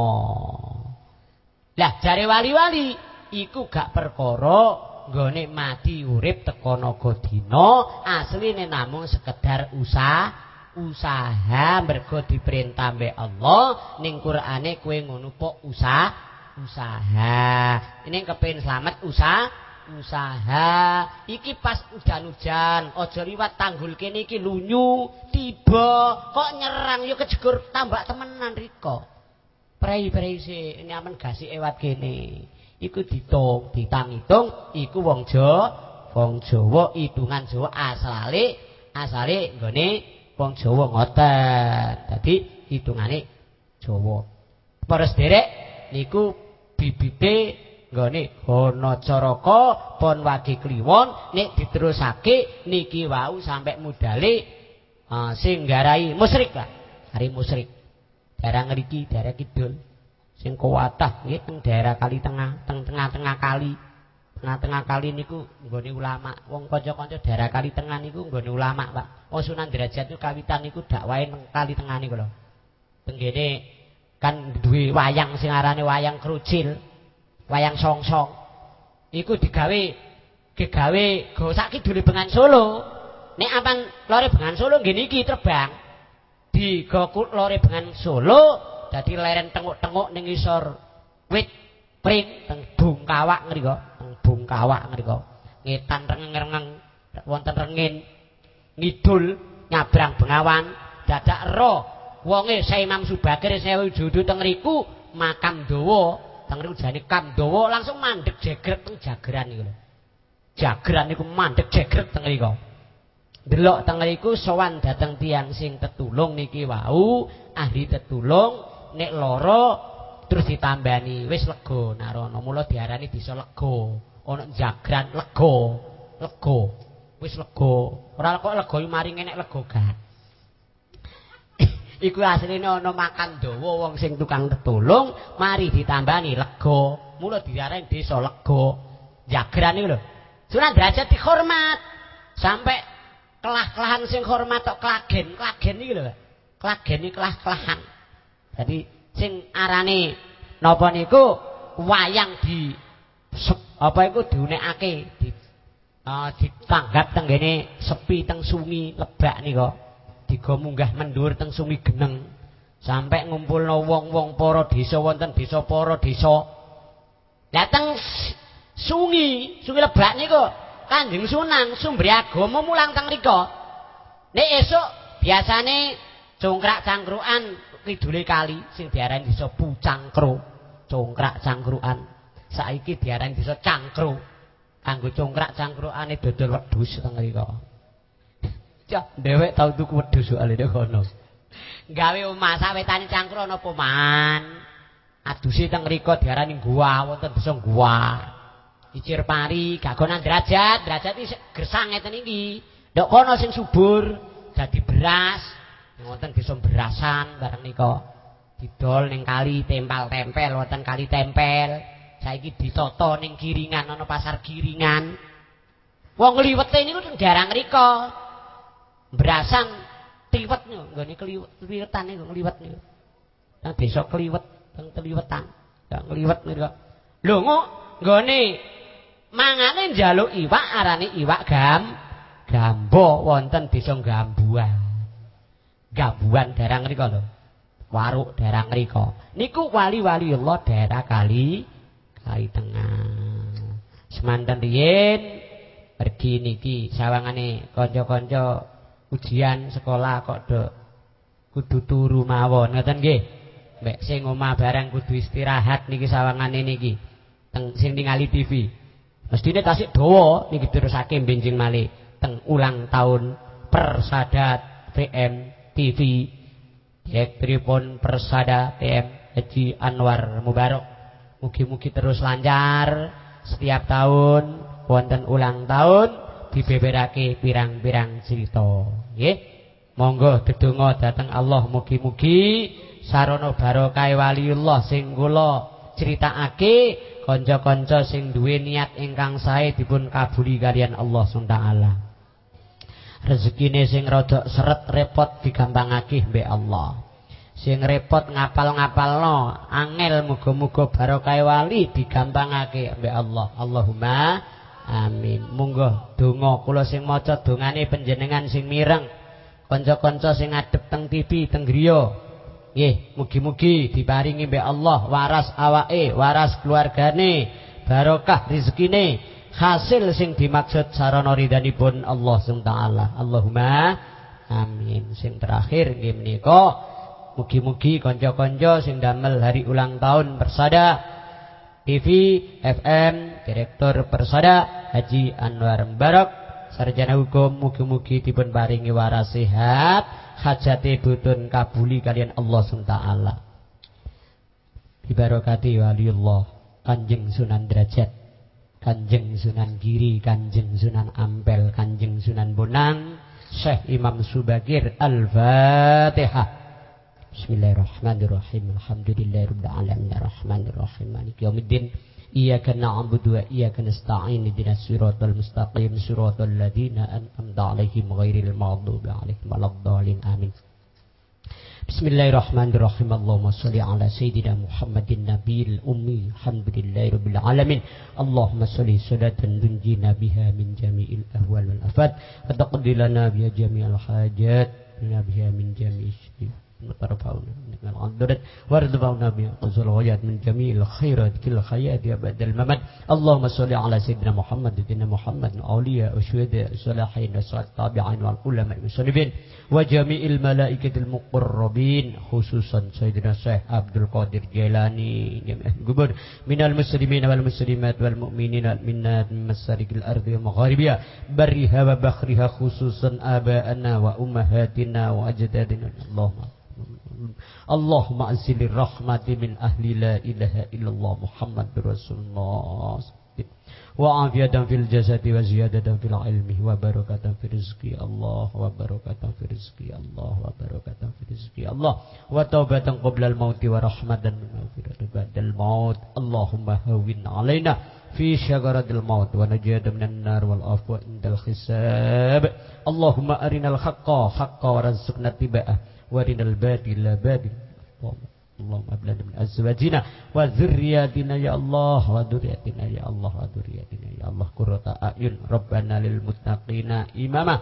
Lah jare wali-wali iku gak perkara nggone mati urip teko naga dina asline namung sekedar usaha usaha mergo diperintah mbek Allah ning Qur'ane kowe ngono po usaha usaha. Ini kepen selamat usaha usaha. Iki pas udan-udan aja liwat tanggul kene iki lunyu tiba kok nyerang yo kejegur tambak temenan riko. Prei-prei sih ini aman gasi ewat kene? Iku ditung, ditang-itung iku wong Jawa, wong Jawa hitungan Jawa asale asale nggone wong Jawa ngoten. Dadi hitungane Jawa. Para sederek niku bibite nggone ana caraka pon wagi kliwon nek diterusake niki wau sampai mudale uh, sing garai musyrik lah. Hari musyrik. Daerah ngriki, daerah kidul. sing kuwatah nggih teng daerah kali tengah teng tengah-tengah kali tengah-tengah kali niku nggone ulama. Wong kanca-kanca daerah kali tengah niku nggone ulama Pak. Oh Sunan Derajat niku kawitan niku dakwahe nang kali tengah niku lho. Tenggene kan duwe wayang sing arane wayang krucil wayang songsong. Iku digawe digawe go sak kidule Bengan Solo. Nek apan lore Bengan Solo nggih niki terbang di gokut lore Bengan Solo dadi leren tenguk-tenguk ning isor wit pring teng bungkawak ngriko teng bungkawak ngriko ngetan rengeng-rengeng wonten rengin. Ngidul nyabrang bengawan dadak ro wonge Syekh Imam Subakir sewu judu teng riku makam dawa. Teng riku jane kam dawa langsung mandek jegret teng jageran niku lho. Jageran niku mandek jegret teng riku. Delok teng riku sowan dateng tiang sing tetulung niki wau ahli tetulung nek lara terus ditambani wis lega narono mula diarani bisa lega ana jagran lega lega wis lega ora kok lega mari nek lega gak iku asline ana makan dawa wong sing tukang tetulung mari ditambani lega mula diarani desa lega jagran iki lho. Sunan derajat dihormat. Sampai kelah-kelahan sing hormat tok klagen. Klagen iki lho klagen iki kelah-kelahan. Jadi sing arane napa niku? Wayang di apa iku diunekake? Di uh, ditanggap teng ngene sepi teng sungi lebak nika digo munggah mendur teng sungi geneng. Sampai ngumpulno wong-wong para desa wonten desa para desa. Dateng Sungi, sungi lebak niku Kanjeng Sunan sumber agama mulang teng mriku. Nek esuk biasane congkrak cangkruan kidule kali sing diarani desa Pucangkro, congkrak cangkruan. Saiki diarani desa Cangkro. Kanggo congkrak cangkrukane dodol wedhus teng mriku. Cah, dhewek tau tuku wedhus soalé kono. Gawe omah sawetane cangkru ana poman. Aduse teng mriku diarani gua wonten desa gua. Icir pari gagonan derajat, derajat iki gersang ngeten iki. Ndok kono sing subur dadi beras. Wonten desa berasan bareng nika. Didol ning kali tempel-tempel wonten kali tempel. Saiki ditata ning giringan ana pasar giringan. Wong liwete niku teng daerah mriku. Berasan kliwet niku, nggone kliwet, kliwetan niku. Nang desa kliwet, teng kliwetan. Ya kliwet niku. Lho nggone mangane njaluk iwak arane iwak gam gambo wonten desa gambuan gambuan daerah mriku lho waruk daerah mriku niku wali-wali Allah daerah kali kali tengah. Semanten riyen pergi niki sawangane kanca-kanca ujian sekolah kok do kudu turu mawon. Ngoten nggih? Mbek sing omah barang kudu istirahat niki sawangane niki. Teng sing ningali TV Mestine tasik dawa niki terusake benjing malih teng ulang tahun Persada PM TV. Direkturipun Persada PM Haji Anwar Mubarak. Mugi-mugi terus lancar setiap tahun wonten ulang tahun dibeberake pirang-pirang cerita. Nggih. Monggo dedonga dhateng Allah mugi-mugi sarana barokah waliullah sing kula critakake kanca-kanca sing duwe niat ingkang sae dipun kabuli kalian Allah Subhanahu Rezekine sing rada seret repot digampangake mbek Allah. Sing repot ngapal-ngapalno, angel muga-muga barokah wali digampangake mbek Allah. Allahumma amin. Monggo donga kula sing maca dongane panjenengan sing mireng. Kanca-kanca sing ngadep teng TV teng griya Nggih, mugi-mugi diparingi mbek Allah waras awake, waras keluargane, barokah rezekine, hasil sing dimaksud sarana ridhanipun Allah Subhanahu Allahumma amin. Sing terakhir nggih menika mugi-mugi kanca-kanca sing damel hari ulang tahun Persada. TV, FM, Direktur Persada Haji Anwar Barak sarjana hukum mugi-mugi dipun paringi waras sehat. Hajate butun kabuli kalian Allah SWT Dibarokati waliullah Kanjeng Sunan Derajat Kanjeng Sunan Giri Kanjeng Sunan Ampel Kanjeng Sunan Bonang Syekh Imam Subagir Al-Fatihah Bismillahirrahmanirrahim. Alhamdulillahirabbil alamin. Arrahmanirrahim. Maliki yaumiddin. إياك نعبد وإياك نستعين اهدنا الصراط المستقيم صراط الذين أنعمت عليهم غير المغضوب عليهم ولا الضالين آمين بسم الله الرحمن الرحيم اللهم صل على سيدنا محمد النبي الأمي الحمد لله رب العالمين اللهم صل صلاة تنجينا بها من جميع الأهوال والأفات وتقضي لنا بها جميع الحاجات لنا بها من جميع الشريف رفعونا dengan andurat warzuqna bi qazul hayat min jamil khairat kil khayat ya badal mamad Allahumma shalli ala sayyidina Muhammad sayyidina Muhammad awliya usyuhada salihin wa salat tabi'in wal ulama muslimin wa jami'il malaikatil muqarrabin khususan sayyidina Syekh Abdul Qadir Jailani gubernur minal muslimin wal muslimat wal mu'minin wal minnat masarikil ardi wa magharibiha barriha wa bakhriha khususan aba'ana wa ummahatina wa ajdadina Allahumma وبخرها خصوصا آباءنا وأمهاتنا وأجدادنا اللهم اللهم أنزل الرحمة من أهل لا إله إلا الله محمد رسول الله وعافية في الجسد وزيادة في العلم وبركة في رزق الله وبركة في رزق الله وبركة في رزق الله وتوبة قبل الموت ورحمة من مغفرة بعد الموت اللهم هون علينا في شجرة الموت ونجاة من النار والعفو عند الحساب اللهم أرنا الحق حقا ورزقنا اتباعه وارنا لا باطل. اللهم أبلنا من أزواجنا وذرياتنا يا الله وذرياتنا يا الله وذرياتنا يا الله. قرة أعين. ربنا للمتقين إماما.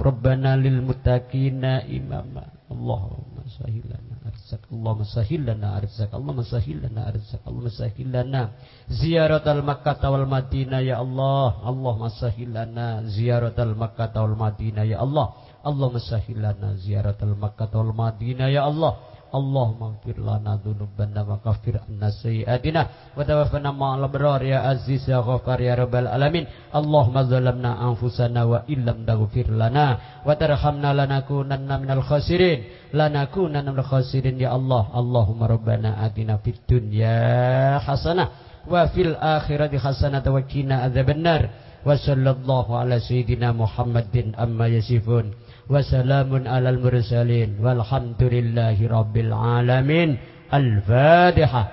ربنا للمتقين إماما. اللهم سهل لنا أرزق اللهم سهل لنا أرزق اللهم سهل لنا أرزق اللهم سهل لنا زيارة المكة والمدينة يا الله. اللهم سهل لنا زيارة المكة والمدينة يا الله. Allahumma sahil lana ziyaratal makkah wal madinah ya Allah. Allahumma ighfir lana dhunubana wa kaffir anna sayyi'atina. Wa tawaffana ma'al abrar ya aziz ya ghafar ya rabbal alamin. Allahumma zalamna anfusana wa illam taghfir lana. Wa tarhamna lanakunanna minal khasirin. Lanakunanna minal khasirin ya Allah. Allahumma rabbana atina fid dunya hasanah wa fil akhirati hasanah wa qina adzabannar wa sallallahu ala sayyidina Muhammadin amma yasifun وسلام على المرسلين والحمد لله رب العالمين الفاتحة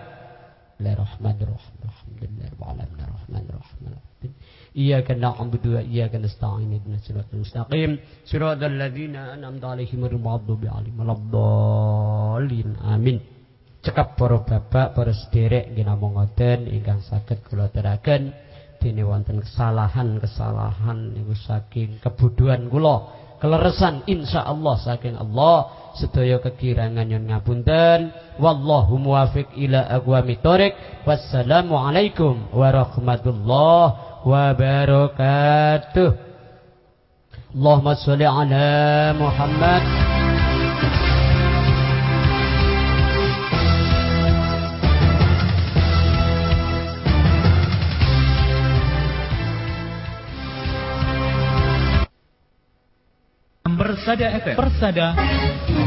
الرحمن الرحيم الحمد لله رب العالمين الرحمن الرحيم إياك نعبد وإياك نستعين اهدنا الصراط المستقيم صراط الذين أنعمت عليهم غير المغضوب عليهم ولا الضالين آمين cekap para bapak, para sederek nggih namung ngoten ingkang saged kula teraken dene wonten kesalahan-kesalahan niku saking kebuduhan kula keleresan Allah saking Allah sedaya kekirangan yang ngapunten. Wallahu muwafiq ila aqwamit thoriq wassalamu alaikum warahmatullahi wabarakatuh. Allahumma sholli ala Muhammad Persada FM. Persada.